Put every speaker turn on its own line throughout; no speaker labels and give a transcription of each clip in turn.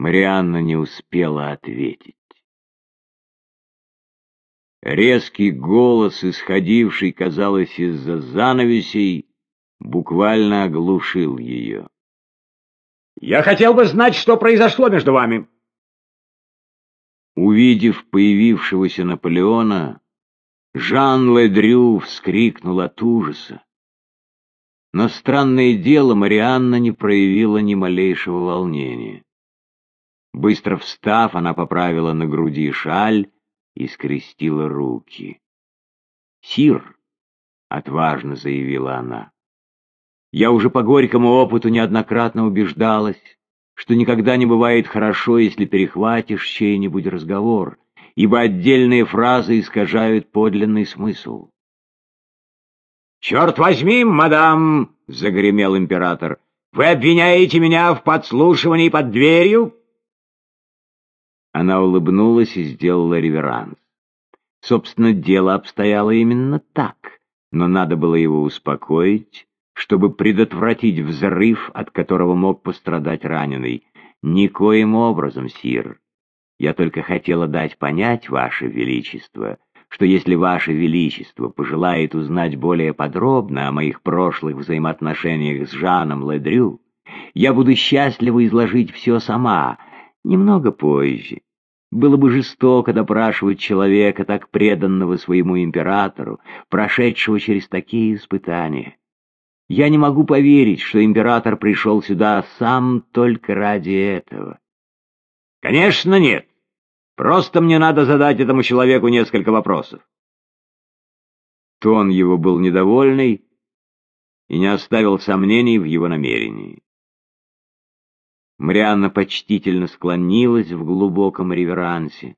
Марианна не успела ответить. Резкий голос, исходивший, казалось, из-за занавесей, буквально оглушил ее.
«Я хотел бы знать, что произошло между вами!»
Увидев появившегося Наполеона, Жан Ледрю вскрикнул от ужаса. Но странное дело, Марианна не проявила ни малейшего волнения. Быстро встав, она поправила на груди шаль и скрестила руки. «Сир!» — отважно заявила она. «Я уже по горькому опыту неоднократно убеждалась, что никогда не бывает хорошо, если перехватишь чей-нибудь разговор, ибо отдельные фразы искажают подлинный смысл.
«Черт возьми, мадам!» — загремел император. «Вы обвиняете меня в подслушивании под дверью?»
Она улыбнулась и сделала реверанс. Собственно, дело обстояло именно так, но надо было его успокоить, чтобы предотвратить взрыв, от которого мог пострадать раненый. Никоим образом, сир. Я только хотела дать понять, Ваше Величество, что если Ваше Величество пожелает узнать более подробно о моих прошлых взаимоотношениях с Жаном Ледрю, я буду счастлива изложить все сама, немного позже. Было бы жестоко допрашивать человека, так преданного своему императору, прошедшего через такие испытания. Я не могу поверить, что император пришел сюда сам только ради этого.
Конечно, нет. Просто мне надо задать этому человеку несколько вопросов.
Тон его был недовольный и не оставил сомнений в его намерении. Марианна почтительно склонилась в глубоком реверансе,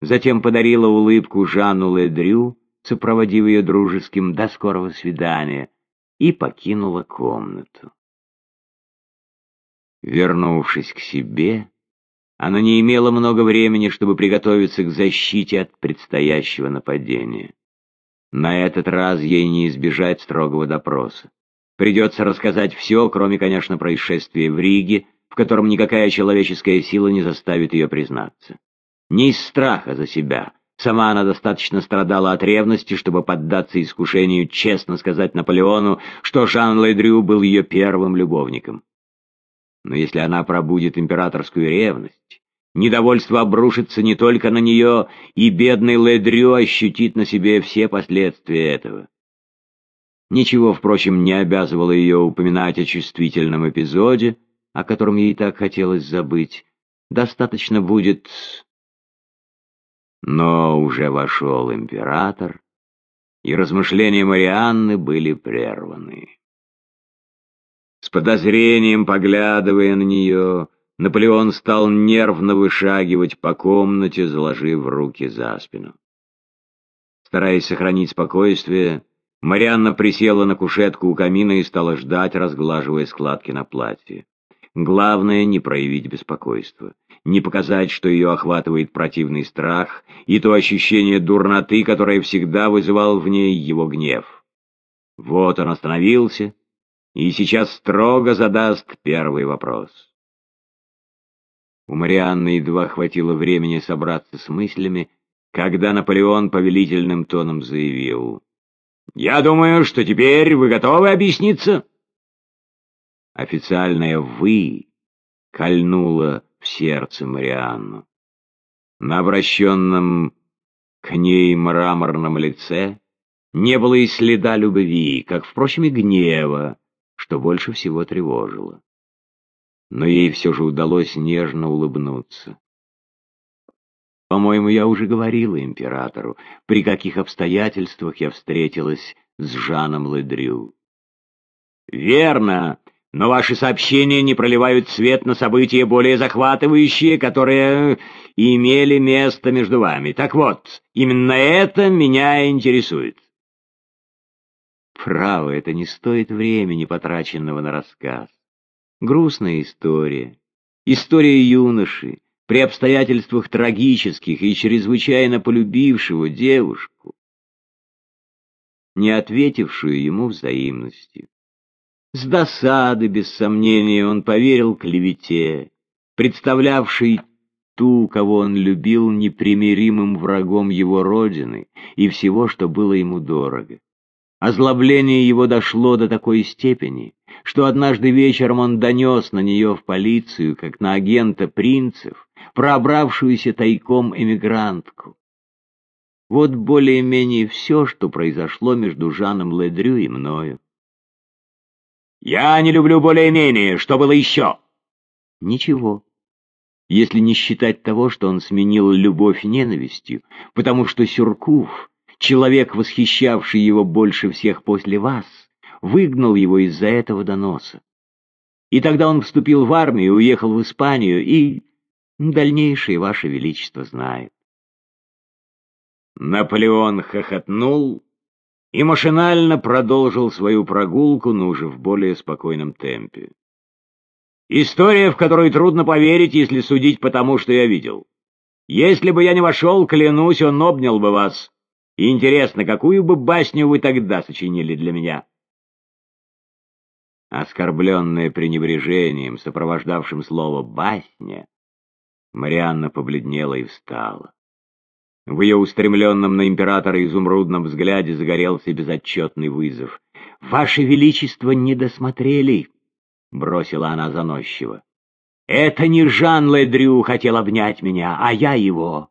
затем подарила улыбку Жанну Ледрю, сопроводив ее дружеским «до скорого свидания», и покинула комнату. Вернувшись к себе, она не имела много времени, чтобы приготовиться к защите от предстоящего нападения. На этот раз ей не избежать строгого допроса. Придется рассказать все, кроме, конечно, происшествия в Риге, в котором никакая человеческая сила не заставит ее признаться. Не из страха за себя. Сама она достаточно страдала от ревности, чтобы поддаться искушению честно сказать Наполеону, что Жан Ледрю был ее первым любовником. Но если она пробудет императорскую ревность, недовольство обрушится не только на нее, и бедный Ледрю ощутит на себе все последствия этого. Ничего, впрочем, не обязывало ее упоминать о чувствительном эпизоде, о котором ей так хотелось забыть. Достаточно будет... Но уже вошел император, и размышления Марианны были прерваны. С подозрением поглядывая на нее, Наполеон стал нервно вышагивать по комнате, заложив руки за спину. Стараясь сохранить спокойствие, Марианна присела на кушетку у камина и стала ждать, разглаживая складки на платье. Главное — не проявить беспокойство, не показать, что ее охватывает противный страх и то ощущение дурноты, которое всегда вызывал в ней его гнев. Вот он остановился и сейчас строго задаст первый вопрос. У Марианны едва хватило времени собраться с мыслями, когда Наполеон повелительным тоном заявил. «Я думаю, что теперь вы готовы объясниться?» Официальное «вы» кольнуло в сердце Марианну. На обращенном к ней мраморном лице не было и следа любви, как, впрочем, и гнева, что больше всего тревожило. Но ей все же удалось нежно улыбнуться. По-моему, я уже говорила императору, при каких обстоятельствах я встретилась с Жаном Ледрю.
«Верно, но ваши сообщения не проливают свет на события более захватывающие, которые имели место между вами. Так вот, именно это меня интересует».
Право, это не стоит времени, потраченного на рассказ. Грустная история. История юноши, при обстоятельствах трагических и чрезвычайно полюбившего девушку, не ответившую ему взаимностью. С досады, без сомнения, он поверил клевете, представлявший ту, кого он любил, непримиримым врагом его родины и всего, что было ему дорого. Озлобление его дошло до такой степени, что однажды вечером он донес на нее в полицию, как на агента принцев, пробравшуюся тайком эмигрантку. Вот более-менее все, что произошло между Жаном Ледрю и мною.
«Я не люблю более-менее. Что было еще?»
«Ничего. Если не считать того, что он сменил любовь ненавистью, потому что Сюркув, человек, восхищавший его больше всех после вас, выгнал его из-за этого доноса. И тогда он вступил в армию, уехал в Испанию, и дальнейшее Ваше Величество знает.
Наполеон хохотнул и машинально продолжил свою прогулку, но уже в более спокойном темпе. История, в которую трудно поверить, если судить по тому, что я видел. Если бы я не вошел, клянусь, он обнял бы вас. И интересно, какую бы басню вы тогда сочинили для меня?
Оскорбленная пренебрежением, сопровождавшим слово «басня», Марианна побледнела и встала. В ее устремленном на императора изумрудном взгляде загорелся безотчетный вызов. «Ваше Величество не досмотрели!» — бросила она заносчиво. «Это не Жан Ледрю хотел обнять меня, а я его!»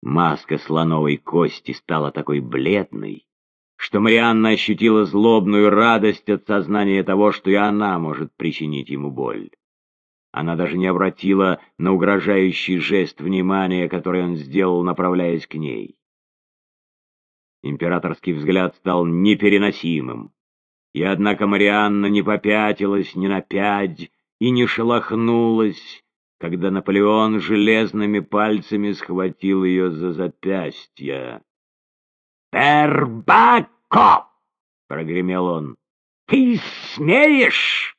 Маска слоновой кости стала такой бледной, что Марианна ощутила злобную радость от сознания того, что и она может причинить ему боль. Она даже не обратила на угрожающий жест внимания, который он сделал, направляясь к ней. Императорский взгляд стал непереносимым. И однако Марианна не попятилась ни на пять и не шелохнулась, когда Наполеон железными пальцами схватил ее за запястье.
«Пербако!» — прогремел он. «Ты смеешь?»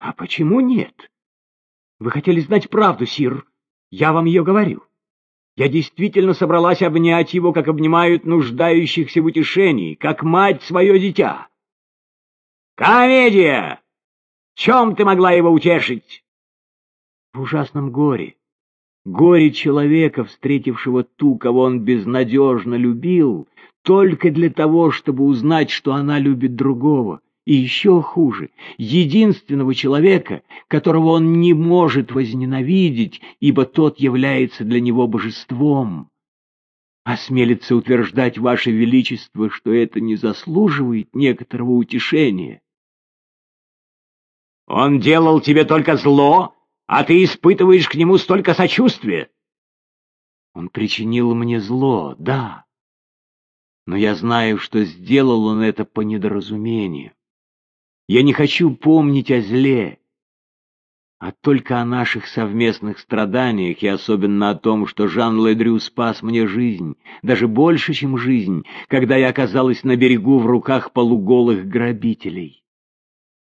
«А почему нет?» Вы хотели знать правду, Сир. Я вам ее говорю. Я действительно собралась обнять его, как обнимают нуждающихся в утешении, как мать свое дитя.
Комедия! Чем ты могла его утешить?
В ужасном горе. Горе человека, встретившего ту, кого он безнадежно любил, только для того, чтобы узнать, что она любит другого и еще хуже, единственного человека, которого он не может возненавидеть, ибо тот является для него божеством. Осмелится утверждать, Ваше Величество, что это не заслуживает некоторого утешения.
Он делал тебе только зло, а ты испытываешь к нему столько сочувствия.
Он причинил мне зло, да, но я знаю, что сделал он это по недоразумению. Я не хочу помнить о зле, а только о наших совместных страданиях и особенно о том, что Жан Ледрю спас мне жизнь, даже больше, чем жизнь, когда я оказалась на берегу в руках полуголых грабителей.